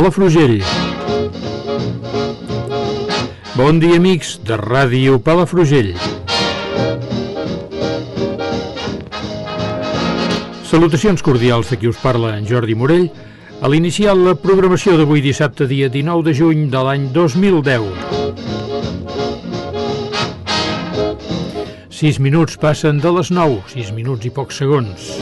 Palafrugell. Bon dia, amics de Ràdio Palafrugell. Salutacions cordials de qui us parla, en Jordi Morell, a l'iniciar la programació d'avui dissabte, dia 19 de juny de l'any 2010. 6 minuts passen de les 9, 6 minuts i pocs segons.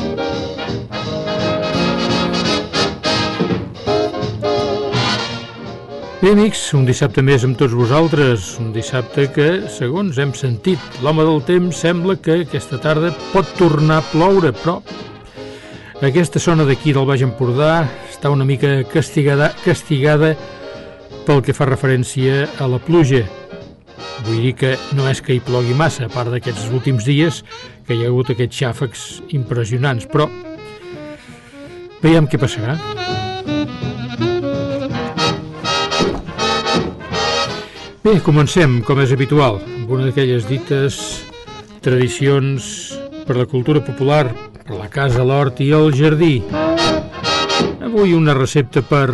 Bé, amics, un dissabte més amb tots vosaltres, un dissabte que, segons hem sentit, l'home del temps sembla que aquesta tarda pot tornar a ploure, però aquesta zona d'aquí del Baix Empordà està una mica castigada, castigada pel que fa referència a la pluja. Vull dir que no és que hi plogui massa, a part d'aquests últims dies que hi ha hagut aquests xàfecs impressionants, però veiem què passarà. Bé, comencem, com és habitual, amb una d'aquelles dites tradicions per la cultura popular, per la casa, l'hort i el jardí. Avui una recepta per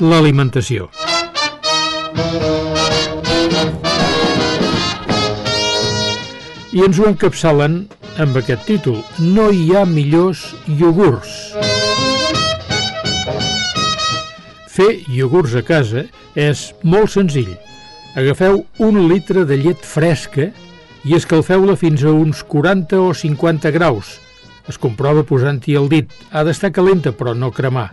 l'alimentació. I ens ho encapçalen amb aquest títol. No hi ha millors iogurts. Fer iogurts a casa és molt senzill. Agafeu un litre de llet fresca i escalfeu-la fins a uns 40 o 50 graus. Es comprova posant-hi el dit. Ha d'estar calenta, però no cremar.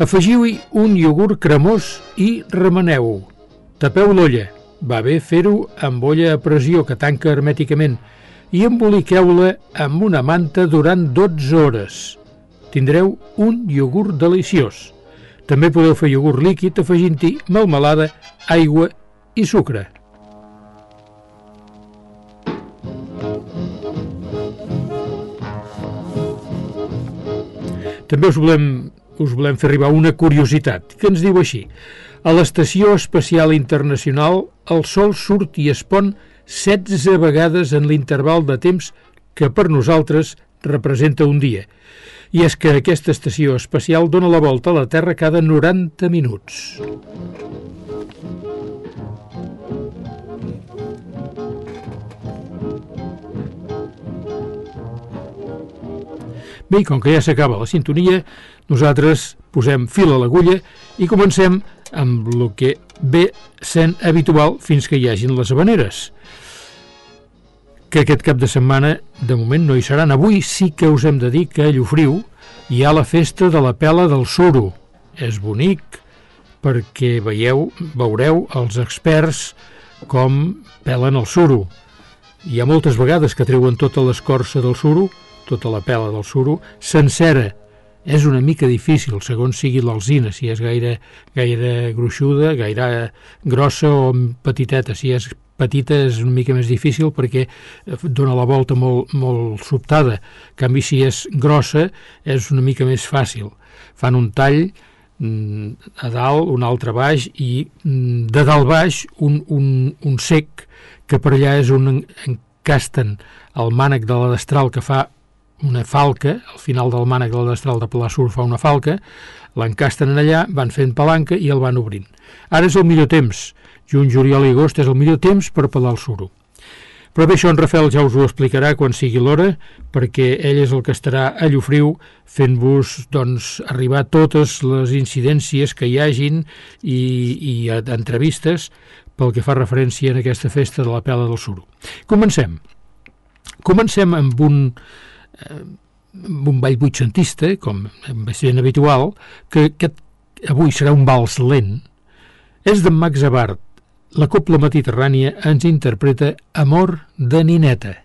Afegiu-hi un iogurt cremós i remeneu-ho. Tapeu l'olla. Va bé fer-ho amb olla a pressió que tanca hermèticament i emboliqueu-la amb una manta durant 12 hores. Tindreu un iogurt deliciós. També podeu fer iogurt líquid afegint-hi melmelada, aigua i sucre. També us volem, us volem fer arribar una curiositat, que ens diu així. A l'Estació Espacial Internacional el Sol surt i es pon 16 vegades en l'interval de temps que per nosaltres representa un dia. I és que aquesta estació espacial dona la volta a la Terra cada 90 minuts. Bé, com que ja s'acaba la sintonia, nosaltres posem fil a l'agulla i comencem amb el que ve sent habitual fins que hi hagin les habaneres que aquest cap de setmana de moment no hi seran. Avui sí que us hem de dir que a Llofriu hi ha la festa de la pela del suro. És bonic perquè veieu, veureu els experts com pelen el suro. Hi ha moltes vegades que treuen tota l'escorça del suro, tota la pela del suro, sencera. És una mica difícil, segons sigui l'alzina, si és gaire, gaire gruixuda, gaire grossa o petiteta. Si és petita és una mica més difícil perquè dona la volta molt, molt sobtada. En canvi, si és grossa, és una mica més fàcil. Fan un tall a dalt, un altre baix i de dalt baix un, un, un sec que per allà és on encasten el mànec de la destral que fa una falca, al final del mànec de la destral de Palassur fa una falca, l'encasten en allà, van fent palanca i el van obrint. Ara és el millor temps, juny, juliol i agost és el millor temps per pelar el suro. Però bé, això en Rafael ja us ho explicarà quan sigui l'hora, perquè ell és el que estarà a Llofriu fent-vos doncs, arribar totes les incidències que hi hagin i, i entrevistes pel que fa referència en aquesta festa de la pela del suro. Comencem. Comencem amb un, eh, amb un ball vuitcentista, com és ben habitual, que aquest avui serà un vals lent. És d'en Max Abart. La Copla Mediterrània ens interpreta Amor de Nineta.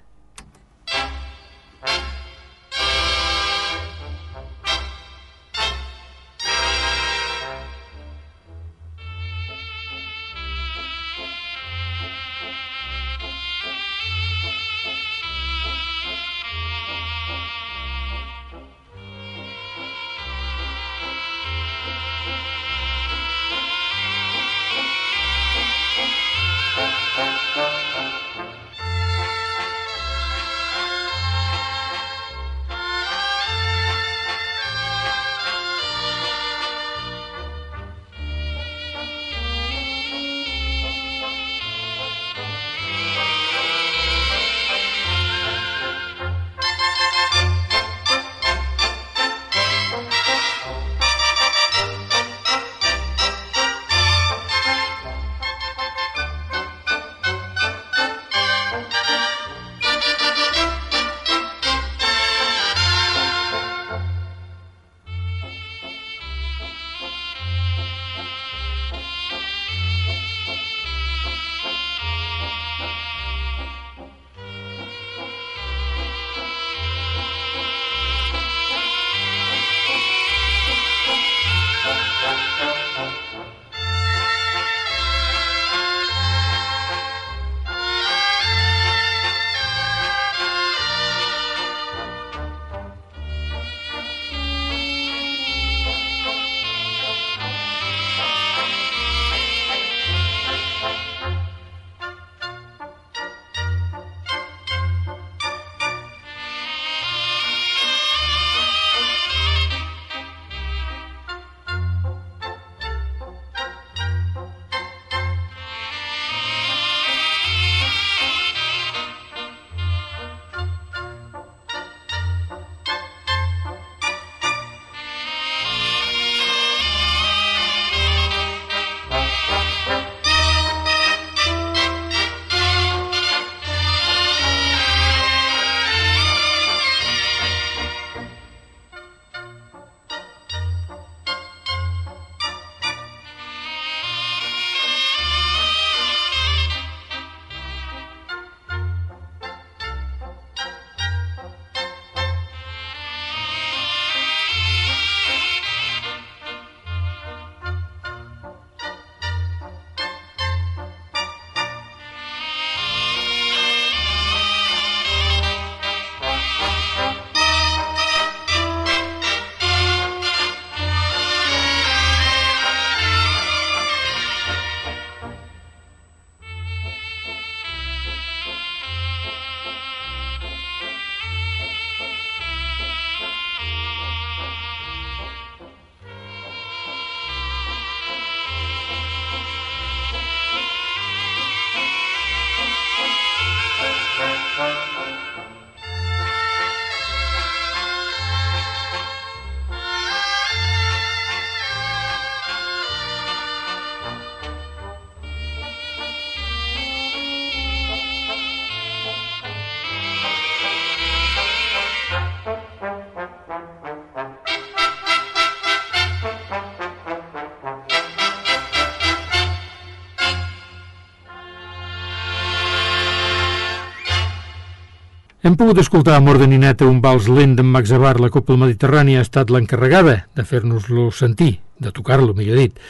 Hem pogut escoltar Amor de Nineta, un vals lent d'en Max Abar, la Copla Mediterrània ha estat l'encarregada de fer-nos-lo sentir, de tocar-lo, millor dit.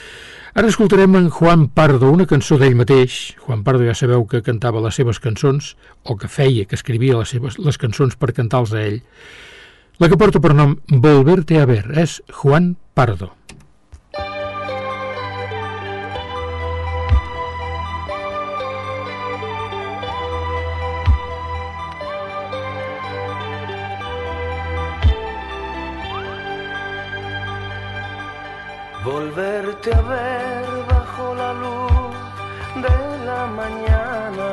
Ara escoltarem en Juan Pardo, una cançó d'ell mateix. Juan Pardo ja sabeu que cantava les seves cançons, o que feia, que escrivia les, seves, les cançons per cantar-los a ell. La que porta per nom Volverte a ver és Juan Pardo. Volverte a ver bajo la luz de la mañana,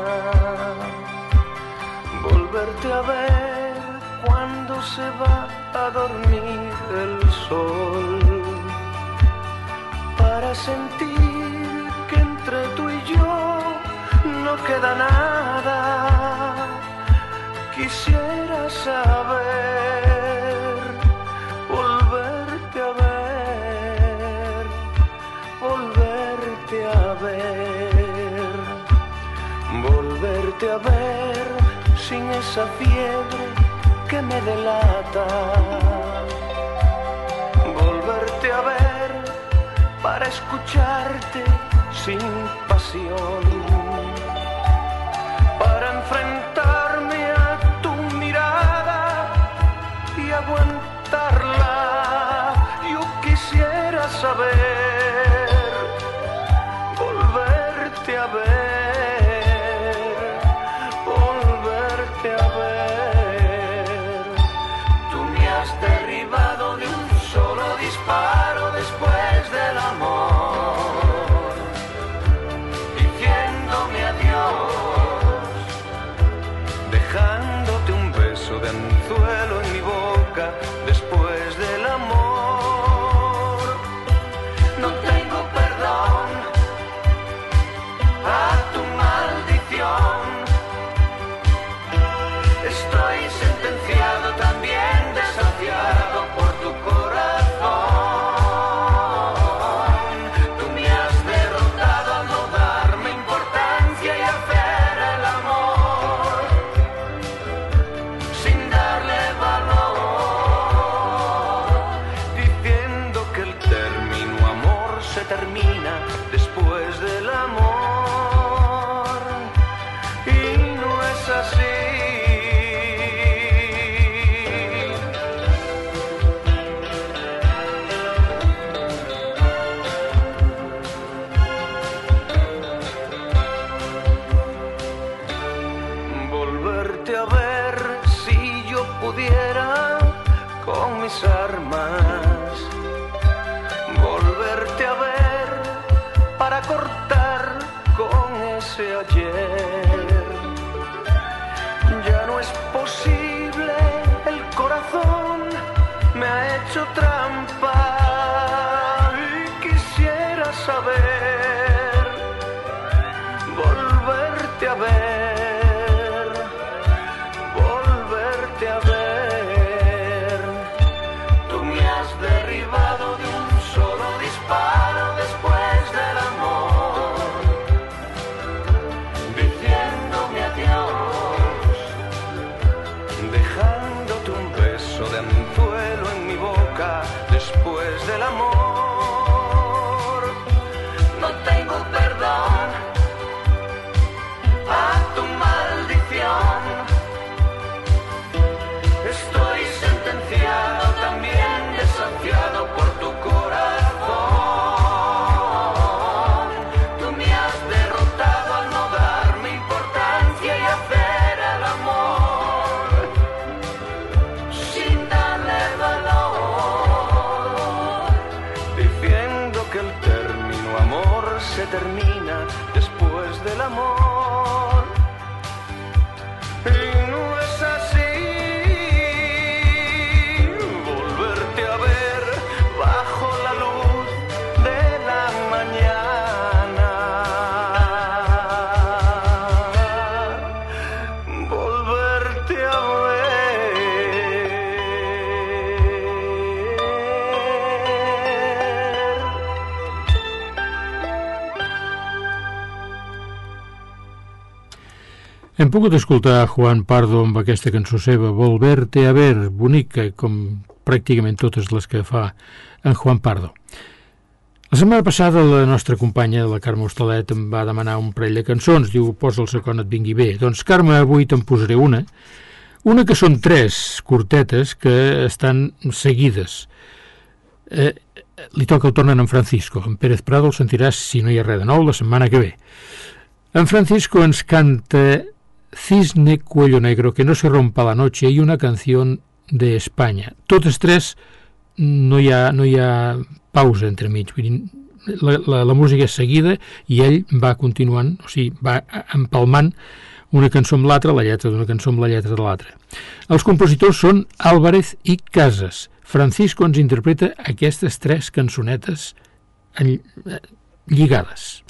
volverte a ver cuando se va a dormir el sol, para sentir que entre tú y yo no queda nada. Quisiera saber, esa fiebre que me delata. Volverte a ver para escucharte sin pasión, para enfrentarme a tu mirada y aguantarla. Yo quisiera saber, deixa. Hem pogut escoltar Juan Pardo amb aquesta cançó seva, Volverte a ver, bonica, com pràcticament totes les que fa en Juan Pardo. La setmana passada la nostra companya, la Carme Hostalet, em va demanar un parell de cançons, diu, posa el segon et vingui bé. Doncs, Carme, avui te'n posaré una, una que són tres curtetes que estan seguides. Eh, li toca el tornen en Francisco. En Pérez Prado el sentiràs, si no hi ha res de nou, la setmana que ve. En Francisco ens canta Cisne Cuello Negro, que no se rompa la noche, i una canció de Espanya. Totes tres no hi ha, no hi ha pausa entre mig, vull dir, la, la, la música és seguida i ell va continuant, o sigui, va empalmant una cançó amb l'altra, la lletra d'una cançó amb la lletra de l'altra. Els compositors són Álvarez i Casas. Francisco ens interpreta aquestes tres cançonetes en, eh, lligades.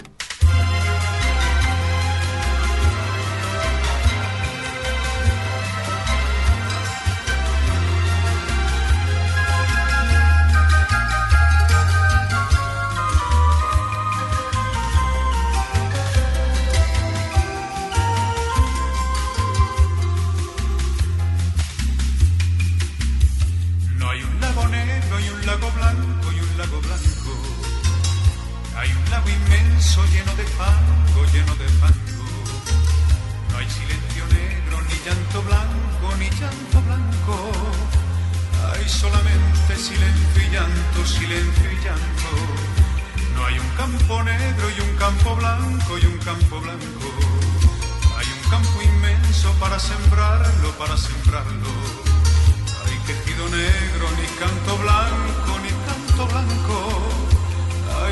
Inmenso lleno de fango, lleno de fango. No hay silencio negro, ni llanto blanco, ni llanto blanco. Hay solamente silencio y llanto, silencio y llanto. No hay un campo negro y un campo blanco y un campo blanco. Hay un campo inmenso para sembrarlo, para sembrarlo. Hay quejido negro, ni canto blanco, ni canto blanco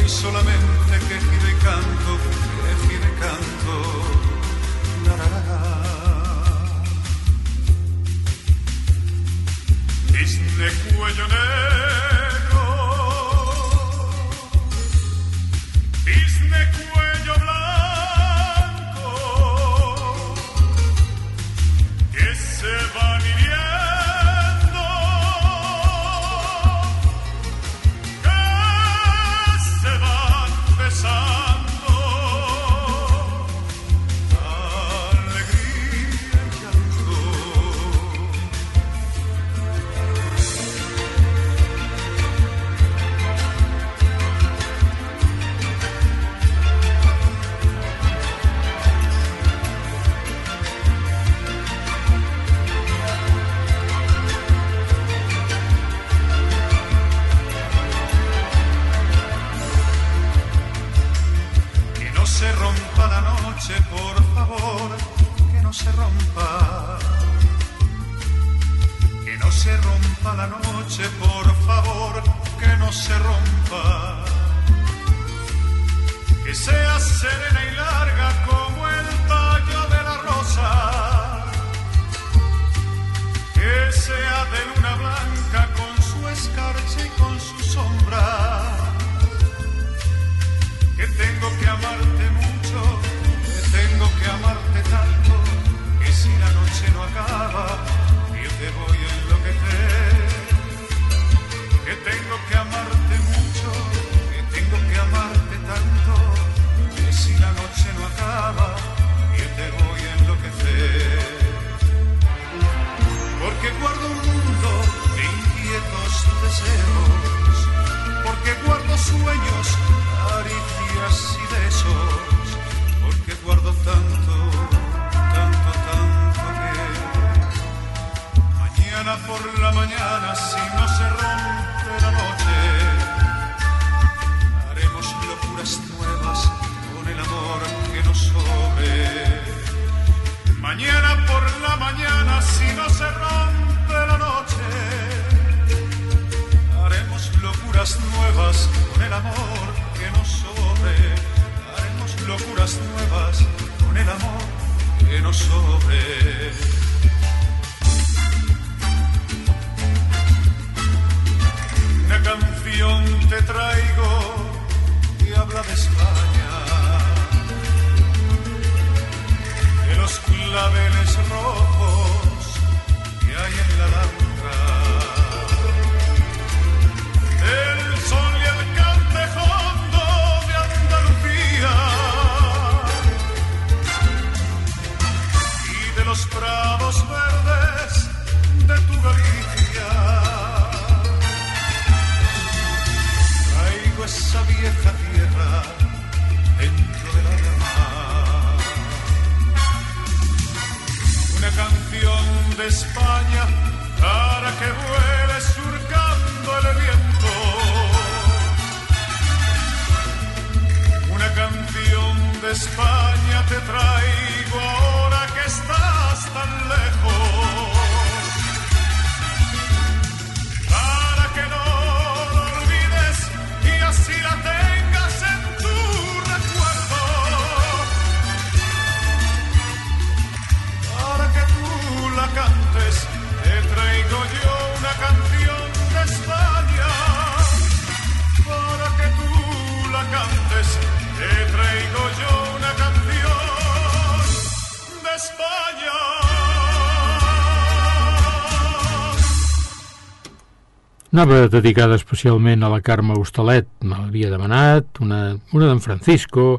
solamente que gire canto, que gire canto. Narará. Este cuello negro Anava dedicada especialment a la Carme Hostalet, me l'havia demanat, una, una d'en Francisco,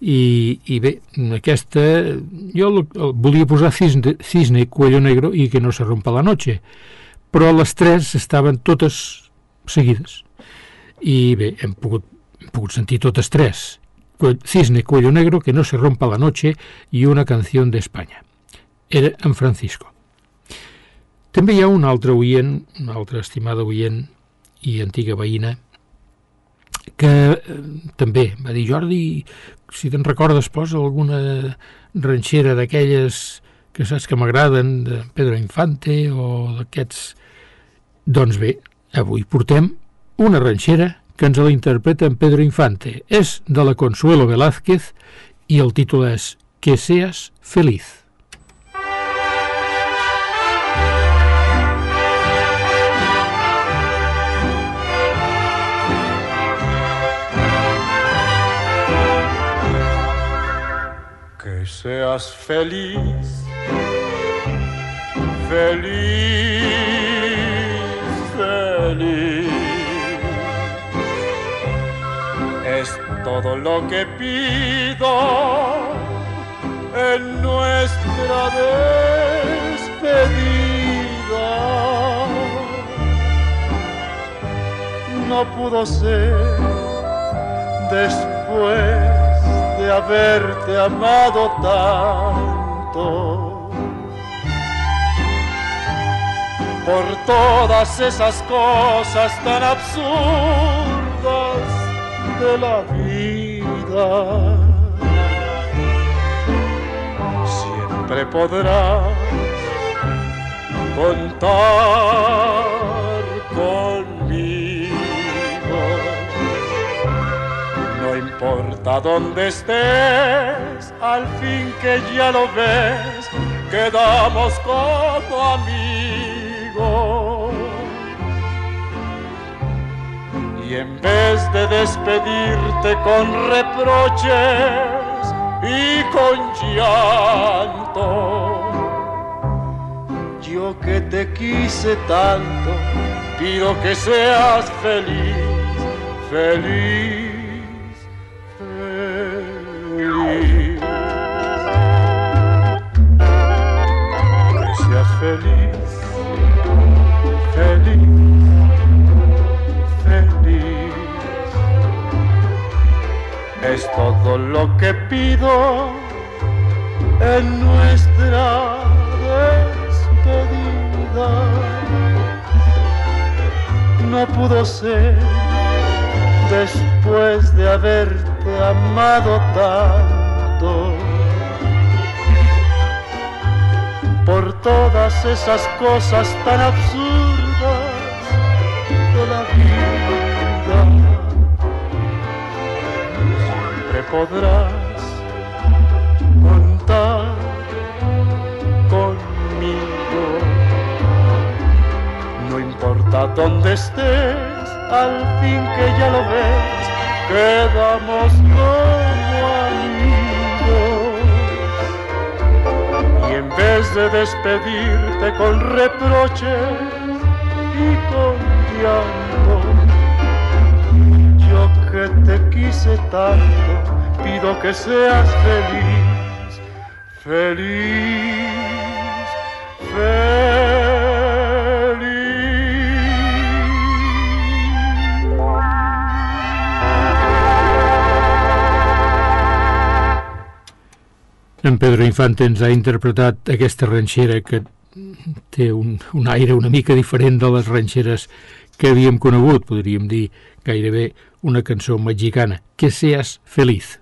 i, i bé, aquesta, jo el, el, volia posar cisne, cisne, cuello negro i que no se rompa la noche, però les tres estaven totes seguides. I bé, hem pogut, hem pogut sentir totes tres. Cisne Cuello Negro, Que no se rompa la noche i una canció d'Espanya. Era en Francisco. També hi ha un altre oient, una altra estimada oient i antiga veïna, que eh, també va dir, Jordi, si te'n recordes, posa alguna ranxera d'aquelles que saps que m'agraden, de Pedro Infante o d'aquests... Doncs bé, avui portem una ranxera que ens la interpreta en Pedro Infante. És de la Consuelo Velázquez i el títol és Que seas feliz. Seas feliz, feliz, feliz. Es todo lo que pido en nuestra despedida. No pudo ser después de haberte amado tanto. Por todas esas cosas tan absurdas de la vida. Siempre podrás contar importa dónde estés, al fin que ya lo ves, quedamos como amigos. Y en vez de despedirte con reproches y con llanto, yo que te quise tanto, pido que seas feliz, feliz, todo lo que pido en nuestra despedida. No pudo ser después de haberte amado tanto. Por todas esas cosas tan absurdas podrás contar conmigo. No importa dónde estés, al fin que ya lo ves, quedamos como amigos. Y en vez de despedirte con reproches y con llanto, yo que te quise tanto, pido que seas feliz, feliz, En Pedro Infante ens ha interpretat aquesta ranxera que té un, un aire una mica diferent de les ranxeres que havíem conegut, podríem dir gairebé una cançó mexicana, Que seas feliz,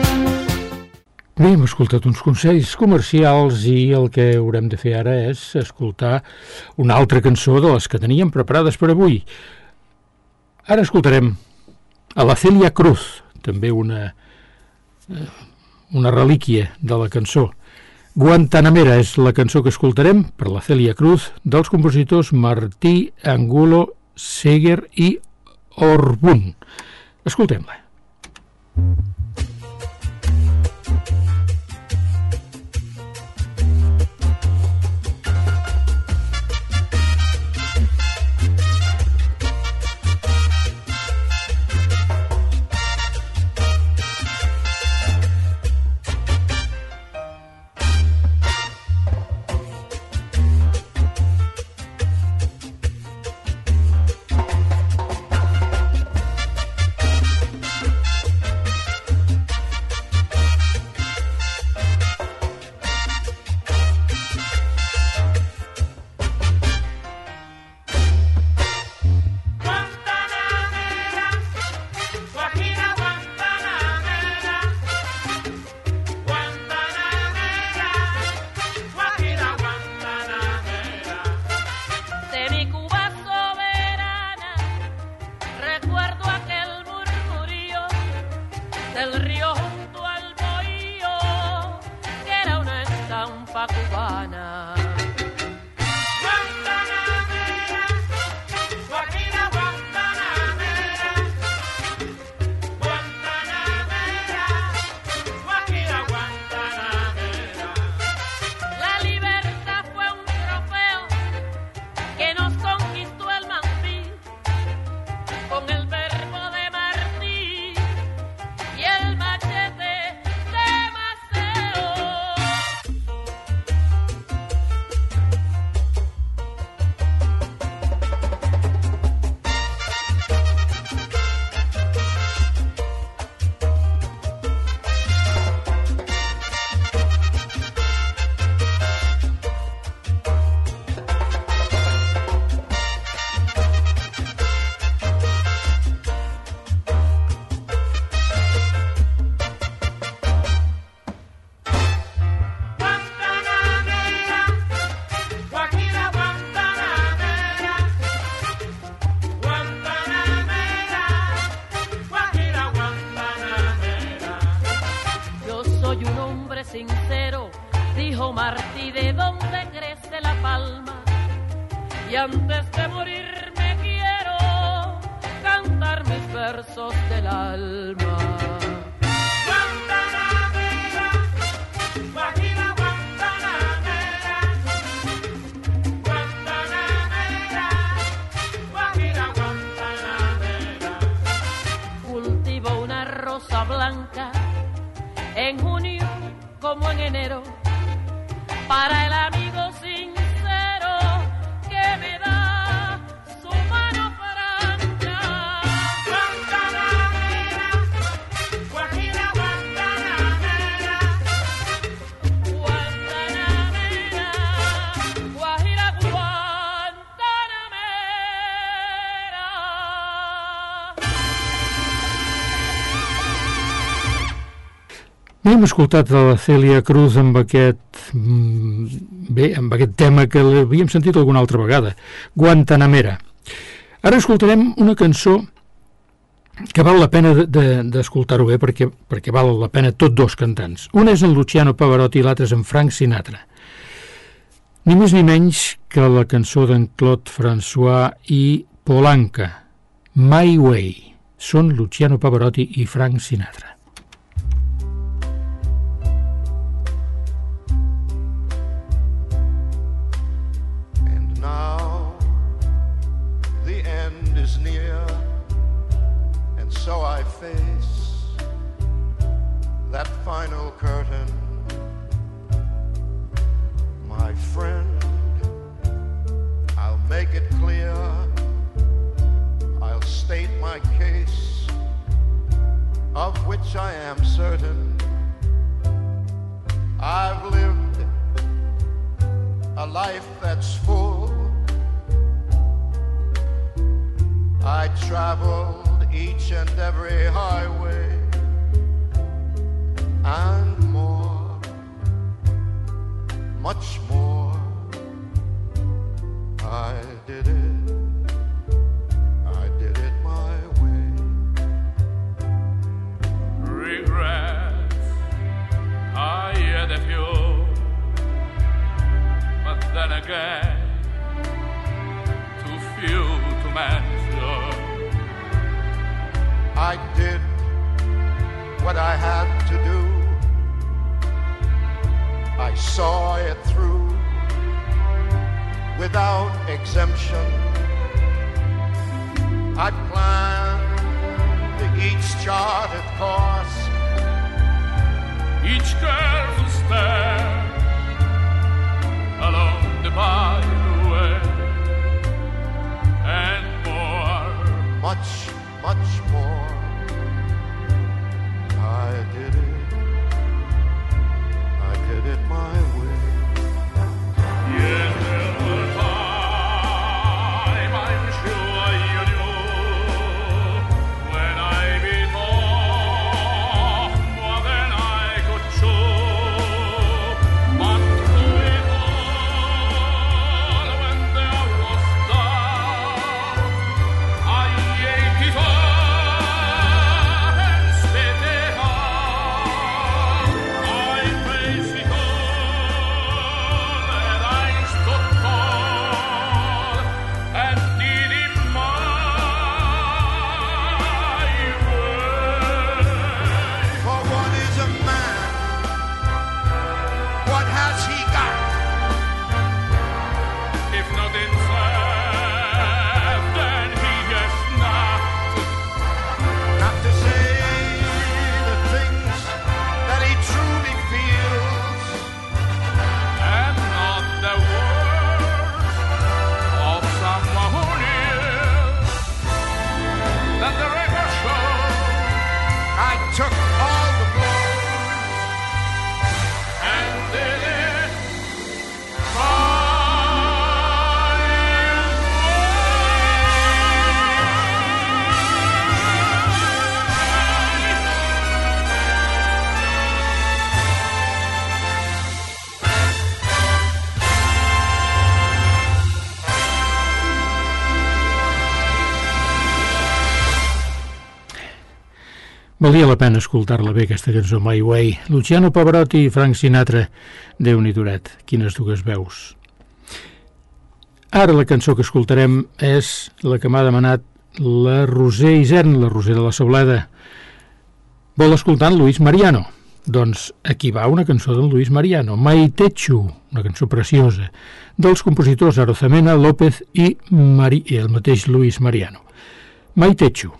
Bé, hem escoltat uns consells comercials i el que haurem de fer ara és escoltar una altra cançó de les que teníem preparades per avui. Ara escoltarem a la Celia Cruz, també una, eh, una relíquia de la cançó. Guantanamera és la cançó que escoltarem per la Celia Cruz dels compositors Martí, Angulo, Seger i Orbun. Escoltem-la. pampa hem escoltat a la Celia Cruz amb aquest, mm, bé, amb aquest tema que l'havíem sentit alguna altra vegada, Guantanamera. Ara escoltarem una cançó que val la pena de- de- d'escoltar-ho bé perquè, perquè val la pena tots dos cantants. Una és en Luciano Pavarotti i l'altra és en Frank Sinatra. Ni més ni menys que la cançó d'en Claude François i Polanca, My Way. Són Luciano Pavarotti i Frank Sinatra. Curtain. My friend, I'll make it clear, I'll state my case, of which I am certain. I've lived a life that's full. I traveled each and every highway and more, much more. I did it, I did it my way. Regrets, I had a few, but then again, too few to mention. I did what I had to do. I saw it through without exemption. I planned each charted course. Each careful step along the byway, and more. much, much more. Valia la pena escoltar-la bé, aquesta cançó, My Way. Luciano Pavarotti i Frank Sinatra. déu nhi duret, quines dues veus. Ara la cançó que escoltarem és la que m'ha demanat la Roser Isern, la Roser de la Sauleda. Vol escoltar en Luis Mariano? Doncs aquí va una cançó d'en Luis Mariano, Maitechu, una cançó preciosa, dels compositors Arozamena, López i, Mari, el mateix Luis Mariano. Maitechu,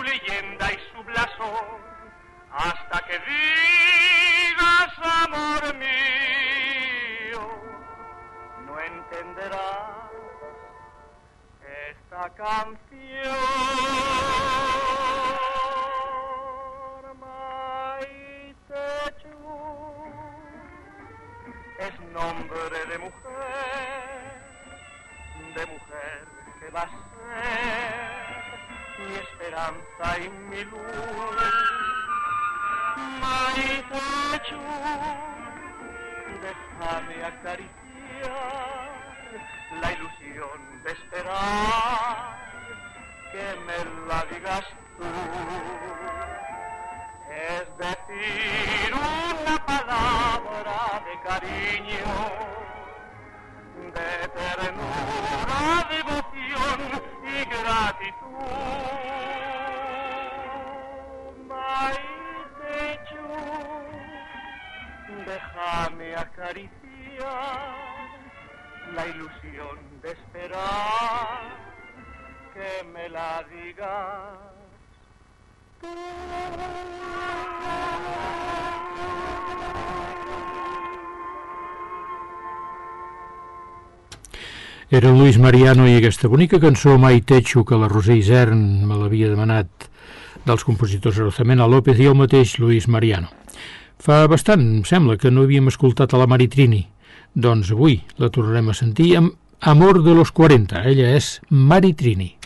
su leyenda y su blasón. Hasta que digas amor mío, no entenderás esta canción. Era Luis Mariano i aquesta bonica cançó Maitechu que la Roser Isern me l'havia demanat dels compositors Arozamena López i el mateix Luis Mariano. Fa bastant, em sembla, que no havíem escoltat a la Maritrini. Doncs avui la tornarem a sentir amb Amor de los 40. Ella és Maritrini.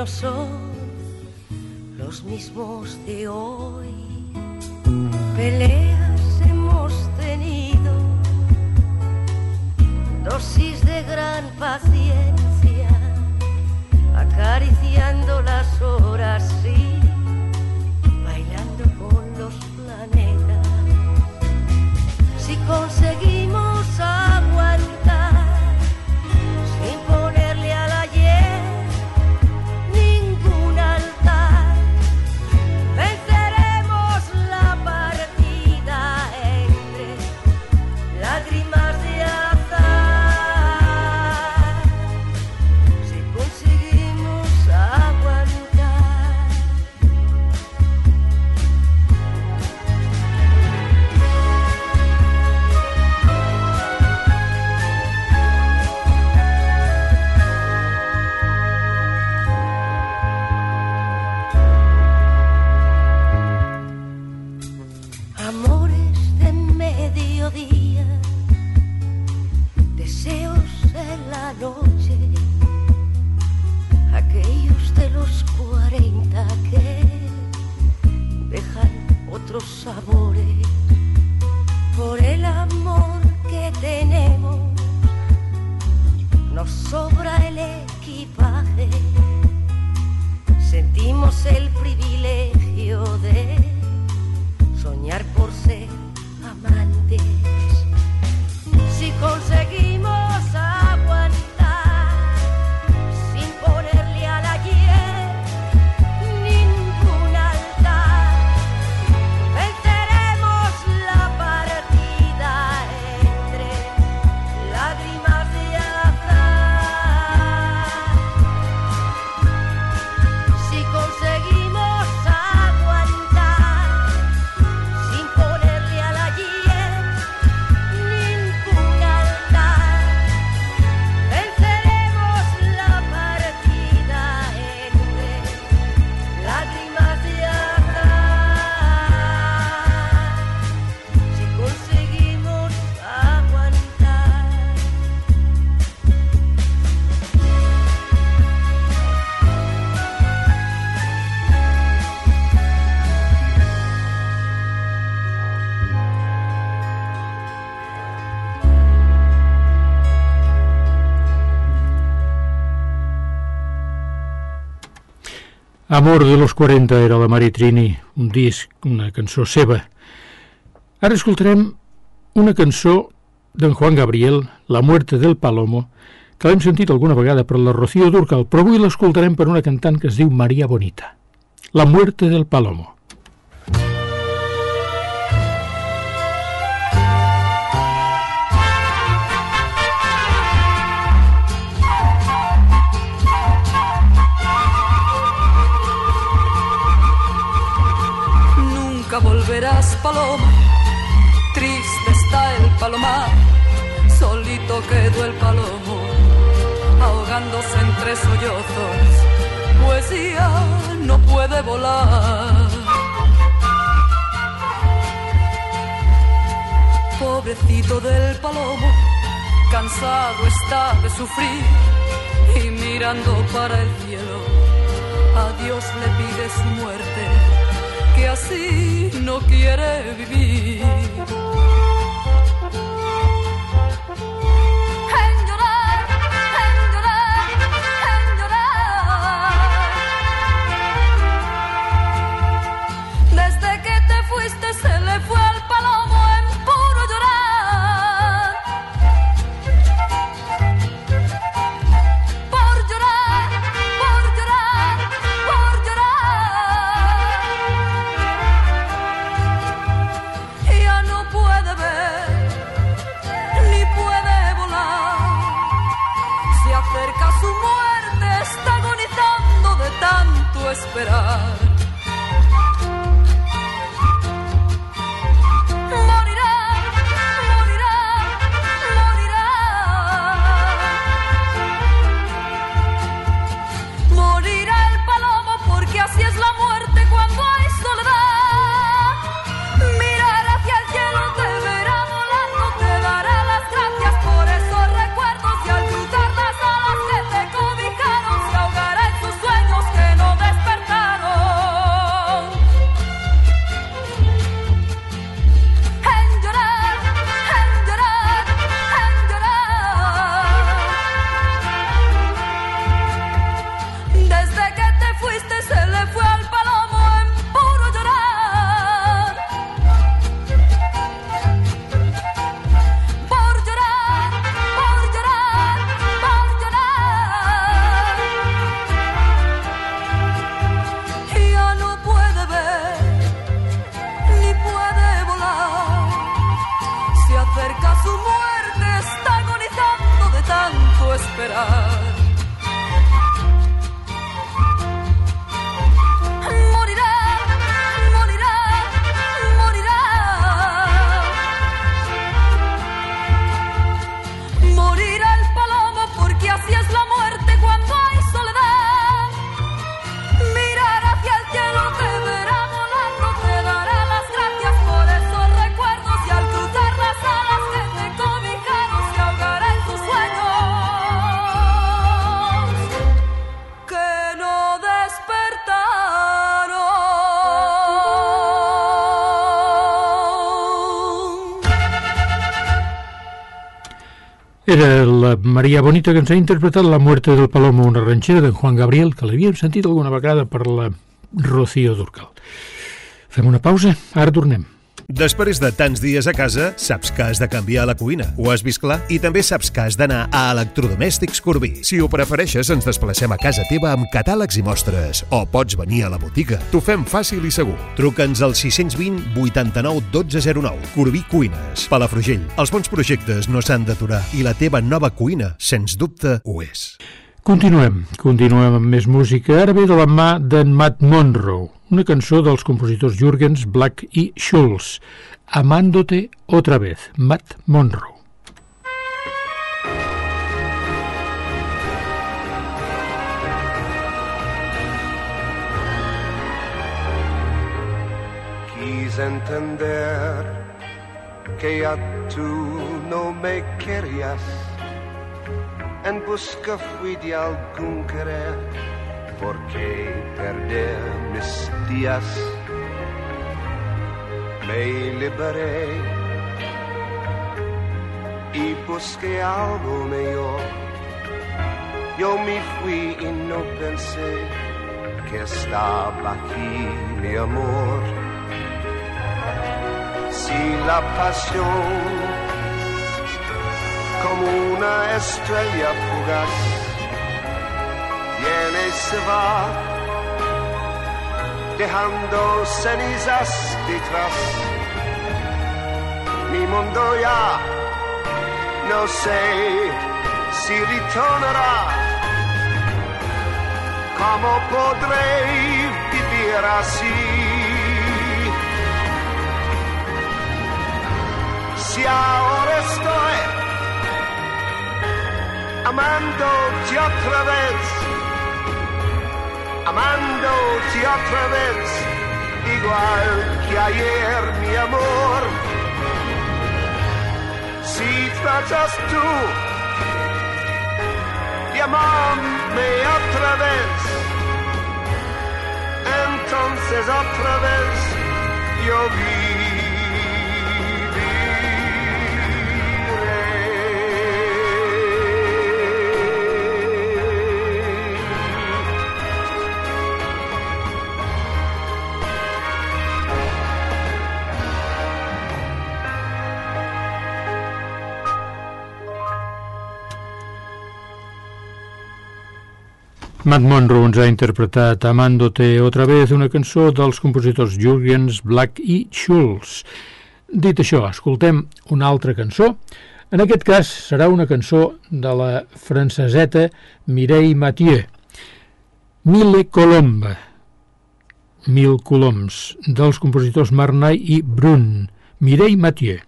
No son los mismos de hoy. Peleas hemos tenido, dosis de gran paciencia, acariciando las horas, sí bailando con los planetas. Si conseguimos Amor de los 40 era la Mari Trini, un disc, una cançó seva. Ara escoltarem una cançó d'en Juan Gabriel, La muerte del Palomo, que l'hem sentit alguna vegada per la Rocío Durcal, però avui l'escoltarem per una cantant que es diu Maria Bonita. La muerte del Palomo. Paloma. Triste está el palomar. Solito quedó el palomo, ahogándose entre sollozos. Pues ya no puede volar. Pobrecito del palomo, cansado está de sufrir y mirando para el cielo, a Dios le pide su muerte que así no quiere vivir. Era la Maria Bonita que ens ha interpretat La muerte del Palomo, una ranxera d'en Juan Gabriel, que l'havíem sentit alguna vegada per la Rocío Durcal. Fem una pausa, ara tornem. Després de tants dies a casa, saps que has de canviar la cuina. Ho has vist clar? I també saps que has d'anar a Electrodomèstics Corbí. Si ho prefereixes, ens desplacem a casa teva amb catàlegs i mostres. O pots venir a la botiga. T'ho fem fàcil i segur. Truca'ns al 620 89 12 09. Corbí Cuines. Palafrugell. Els bons projectes no s'han d'aturar i la teva nova cuina, sens dubte, ho és. Continuem, continuem amb més música, ara ve de la mà d'en Matt Monroe, una cançó dels compositors Jürgens, Black i Schulz, Amándote otra vez, Matt Monroe. Quise entender que ya tú no me querías. En busca fui de algún querer, porque perder mis días. Me liberé y busqué algo mejor. Yo me fui y no pensé que estaba aquí mi amor. Si la pasión como una estrella fugaz. Viene y se va dejando cenizas detrás. Mi mundo ya no sé si retornará. Cómo podré vivir así si ahora estoy amándote otra vez, amándote otra vez, igual que ayer mi amor. Si tratas tú de amarme otra vez, entonces otra vez yo vi. Matt Monroe ens ha interpretat Amándote otra vez, una cançó dels compositors Jürgens, Black i Schulz. Dit això, escoltem una altra cançó. En aquest cas serà una cançó de la franceseta Mireille Mathieu. Mille Colombe, Mil Coloms, dels compositors Marnay i Brun. Mireille Mathieu.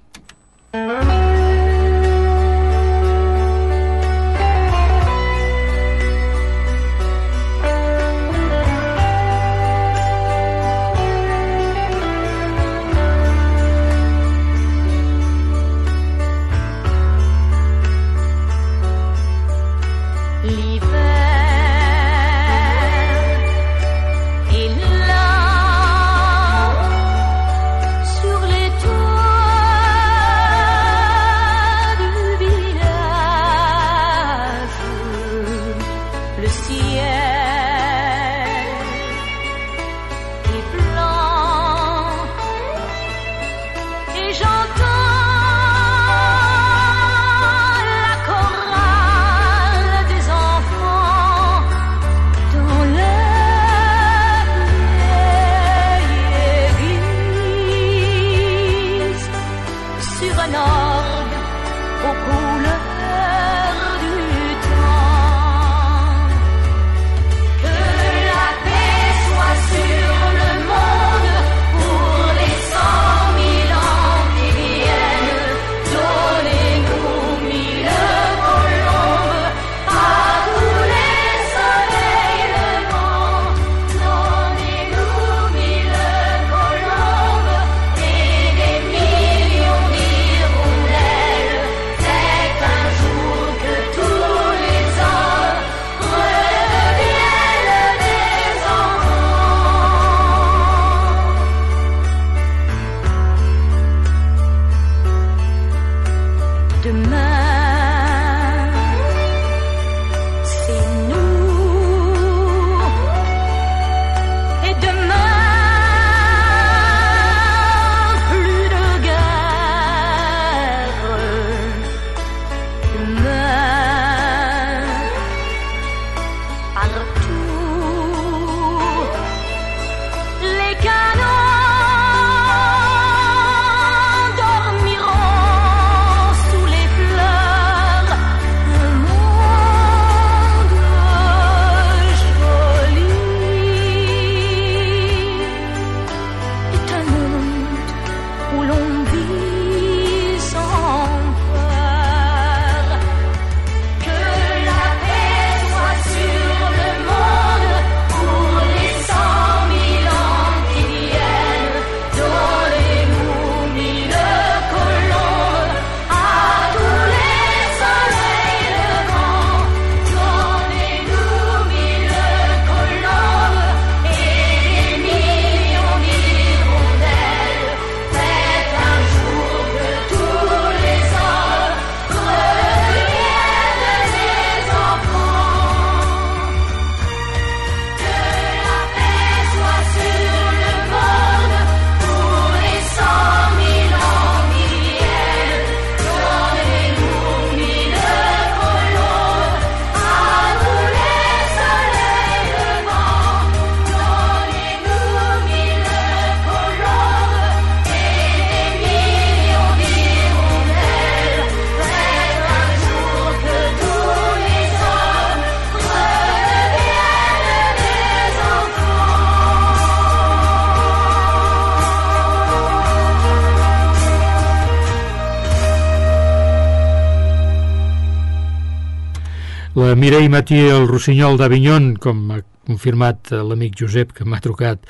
Mireia Matí el Rossinyol d'Avignon, com ha confirmat eh, l'amic Josep que m'ha trucat,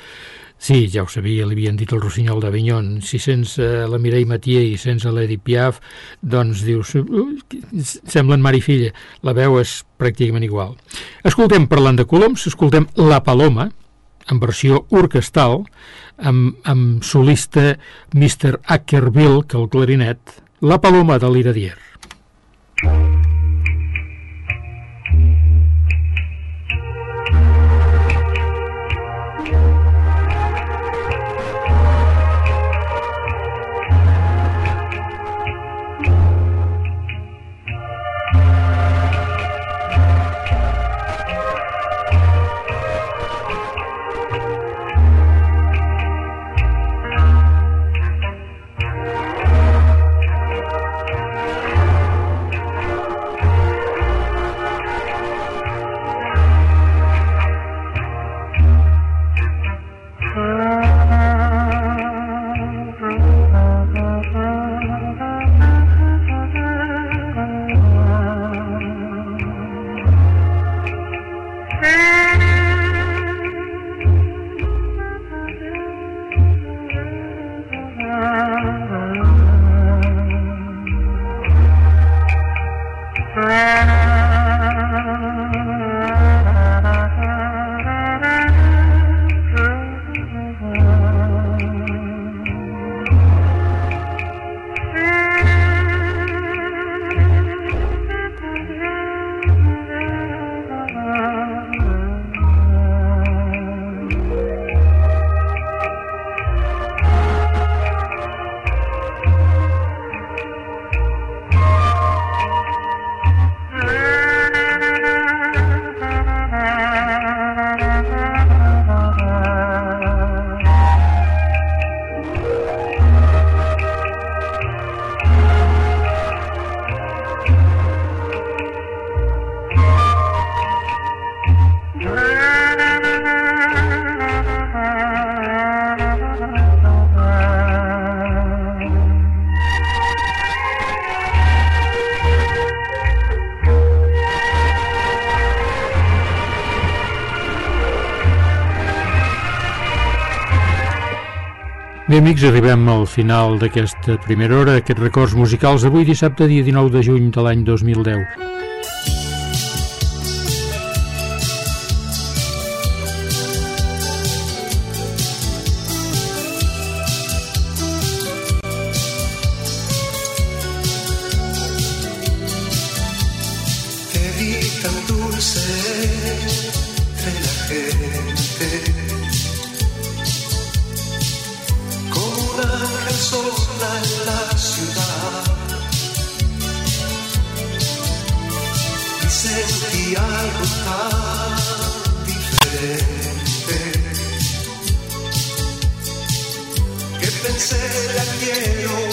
Sí, ja ho sabia, li havien dit el Rossinyol d'Avignon. Si sense la Mireia Mathieu i sense l'Edith Piaf, doncs dius, semblen mare i filla. La veu és pràcticament igual. Escoltem, parlant de coloms, escoltem La Paloma, en versió orquestal, amb, amb solista Mr. Ackerville, que el clarinet, La Paloma de l'Iradier. Amics, arribem al final d'aquesta primera hora, aquests records musicals d'avui dissabte, dia 19 de juny de l'any 2010. tan que pensé la quiero.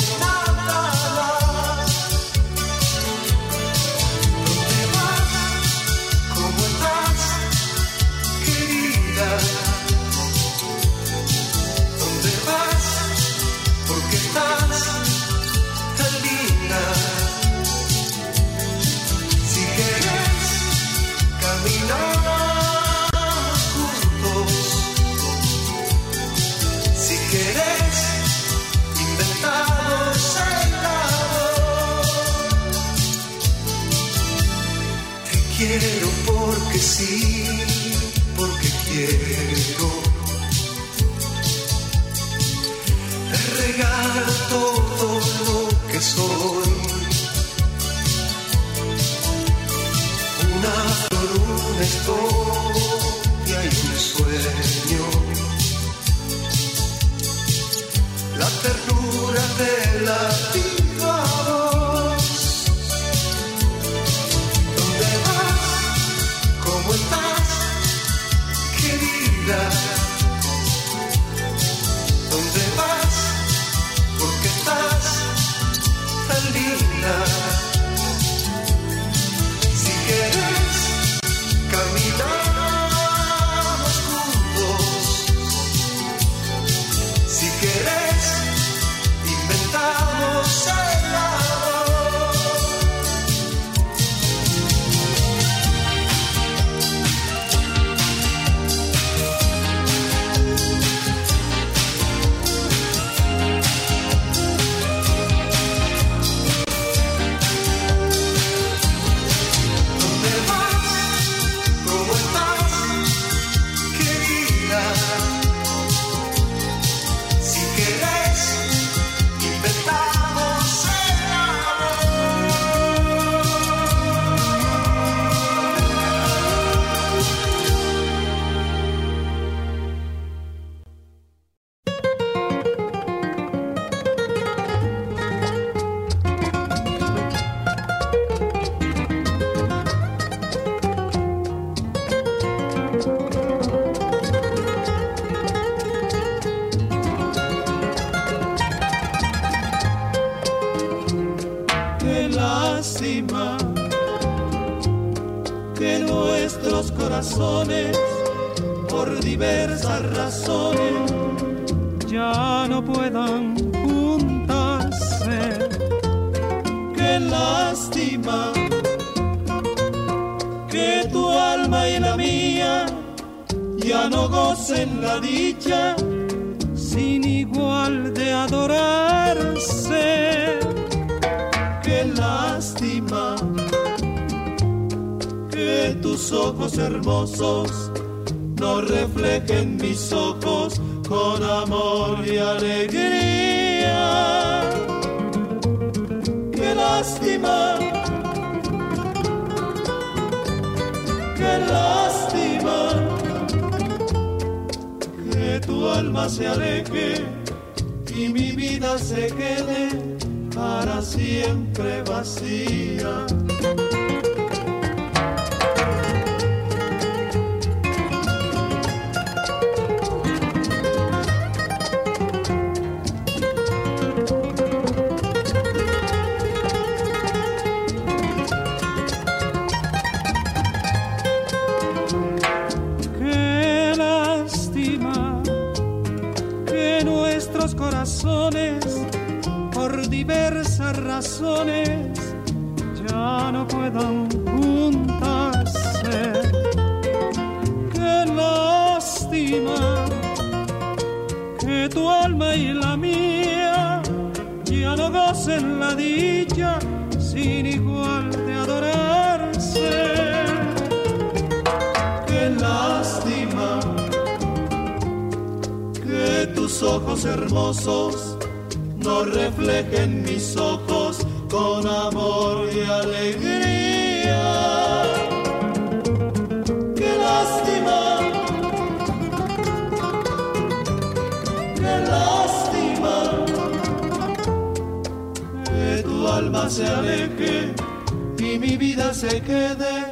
Alegría. Qué lástima, qué lástima que tu alma se aleje y mi vida se quede para siempre vacía. Ojos hermosos no reflejen mis ojos con amor y alegría. Qué lástima, qué lástima que tu alma se aleje y mi vida se quede